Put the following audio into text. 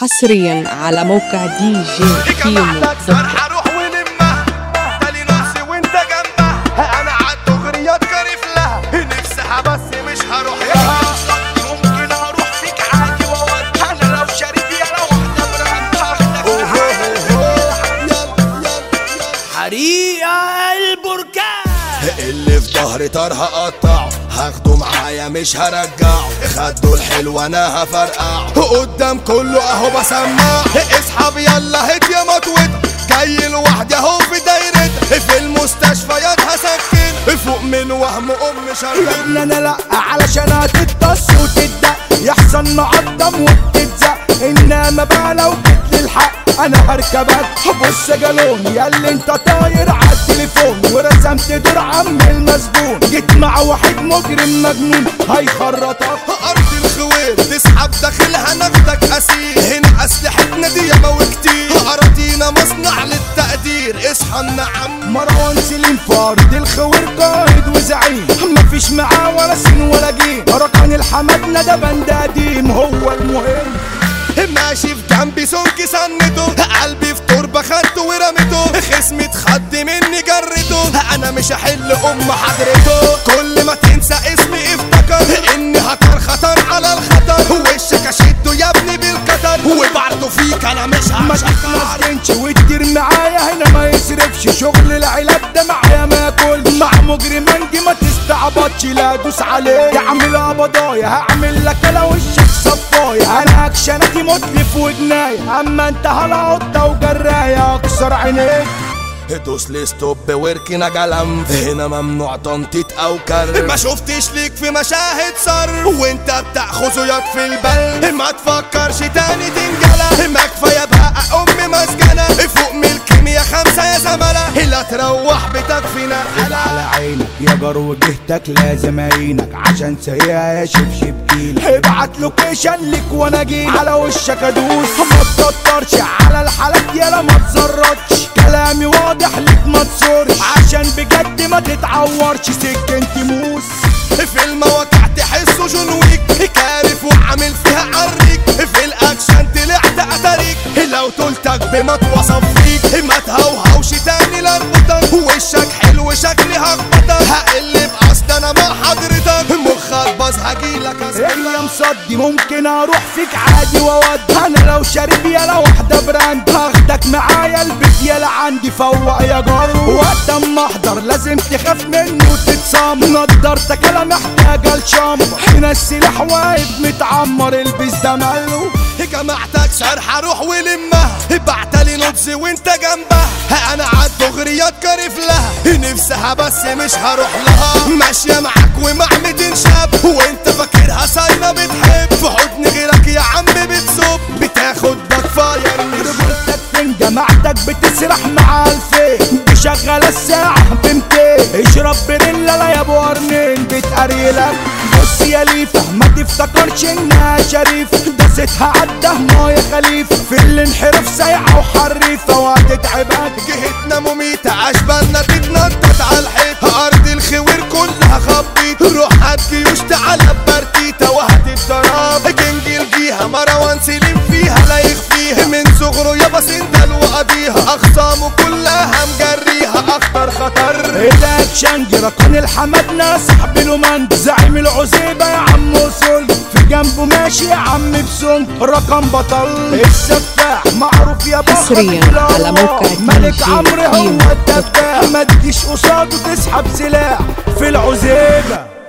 حصريا على موقع دي جي كيمو. جمعتك دوت سرحة روح ولمها تالي نص وانت جنبها. أنا عالدغريات كارف لها. نفسها بس مش هروح لها. ممكن أروح فيك عادي واودي أنا لو شريك يا لو واحدة حريقة البركان. اللي في ظهري طارها قطعه هاخده معايا مش هرجعه خدوا الحلو أنا هفرقعه قدام كله أهو بسمعه اسحب يلا هات يا مطوط جاي لوحدي اهو في دايرتها في المستشفيات هسكن فوق من وهم أم شغال ان أنا لا علشان هتتص وتدق يحصل نعضم وبتتزق. انما بقى لو جيت للحق أنا هركبك بص جالون يا اللي أنت طاير على التليفون. ورسمت دور عم المسجون جيت مع واحد مجرم مجنون. هيخرطك أرض الخوير تسحب داخلها ناخدك أسير. هنا أسلحتنا دي ياما وكتير. أراضينا مصنع للتقدير. اصحى النعم مروان سليم فرد الخوير قائد وزعيم. مفيش معاه ولا سين ولا جيم. ركن الحمدنا ده بند قديم هو المهم. ماشي في جنبي سمك سنته قلبي في تربة خدته ورمته خصمي اتخض مني جرته أنا مش هحل أم حضرته. كل ما تنسى اسمي افتكر إني هكر خطر على الخطر. وشك أشده يا ابني بالقدر وبعده فيك أنا مش ما هشكر تتمسكنش وتدير معايا هنا ما يصرفش. شغل العلاج ده معايا ما ياكل مع مجرم انجي ما تستعبطش لا دوس عليه. تعمل قبضايا هعمل لك أنا وشك صفايا أنا اكشناتي متلف وجناية أما أنت هلا قطة وجراية أكسر عينيك. دوس لي ستوب واركن جلم هنا ممنوع تنطيط أو كر ما شفتش ليك في مشاهد صر وأنت بتاخذه ياك في البل. ما تفكرش تاني تنجلى ما كفاية بقى ام مسجنه فوق من الكيميا خمسة يا زملاء لا تروح في على عينك يا جرو جهتك لازم أعينك عشان سيئة يا شبشب جيلك ابعت لوكيشن لك وأنا جيلك على وشك أدوس. ما تكترش على الحالات يالا ما تزرطش كلامي واضح لك ما تصورش. عشان بجد ما تتعورش. سكن تموس في المواقع تحسه جون ويك كارف وعامل فيها عريك. في الأكشن طلعت أتاريك. لو تلتك بما توصف فيك. ما تهوهوش تاني لاربطك وشك حلو شكلي هخبطك مصدي ممكن أروح فيك عادي واودي أنا لو شارب يالا واحدة براند. هاخدك معايا البيت يالا عندي فوق يا جارو وقت أما أحضر لازم تخاف منه وتتصام. نضارتك أنا محتاجه لشامبر هنا السلاح واقف متعمر البس ده ماله. جماعتك سرحة روح ولمها. بعتلي نبز وانت جنبها. أنا عالدغريات كارف لها. نفسها بس مش هروح لها. ماشية معاك ومع 200 شاب وانت بتسرح مع الفين دي شغالة الساعة بمتين اشرب بريلا لا يا ابو قرنين بتقريلك. بص يا ليفة ما تفتكرش إنها شريفة دستها عده مايا خليفة في الانحراف سايعة وحريفة. وهتتعبك جهتنا مميتة اشبالنا تتنطط على الحيط أرض الخوير كلها خبيط روح هات جيوش تعالى ببرتيتا وهات الضراب كينج الجيها مروان سليم وقضيها أخصامه كلها مجريها أخطر خطر. الاكشن ركن الحمدنا صاحب الومند زعيم العزيبة. يا عم وصل في جنبه ماشي يا عم بسم رقم بطل. السفاح معروف يا حصرياً الأرواح. على موقع ملك عمرو هو. الدباح ما تجيش قصاده تسحب سلاح في العزيبة.